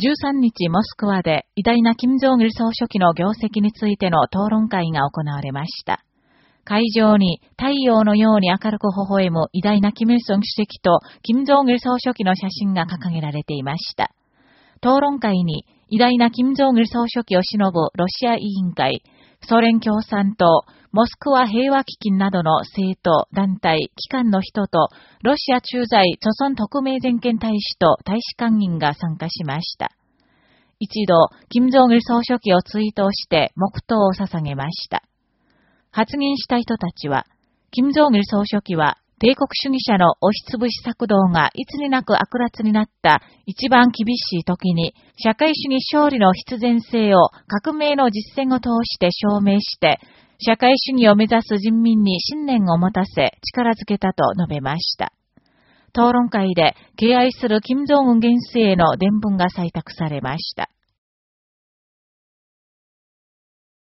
13日モスクワで偉大な金正義総書記の業績についての討論会が行われました。会場に太陽のように明るく微笑む偉大な金日成主席と金正義総書記の写真が掲げられていました。討論会に偉大な金正義総書記を忍ぶロシア委員会、ソ連共産党、モスクワ平和基金などの政党、団体、機関の人と、ロシア駐在、著村特命全権大使と大使館員が参加しました。一度、金正義総書記を追悼して黙祷を捧げました。発言した人たちは、金正義総書記は帝国主義者の押しつぶし策動がいつになく悪辣になった一番厳しい時に、社会主義勝利の必然性を革命の実践を通して証明して、社会主義を目指す人民に信念を持たせ、力づけたと述べました。討論会で敬愛する金正恩元帥への伝聞が採択されました。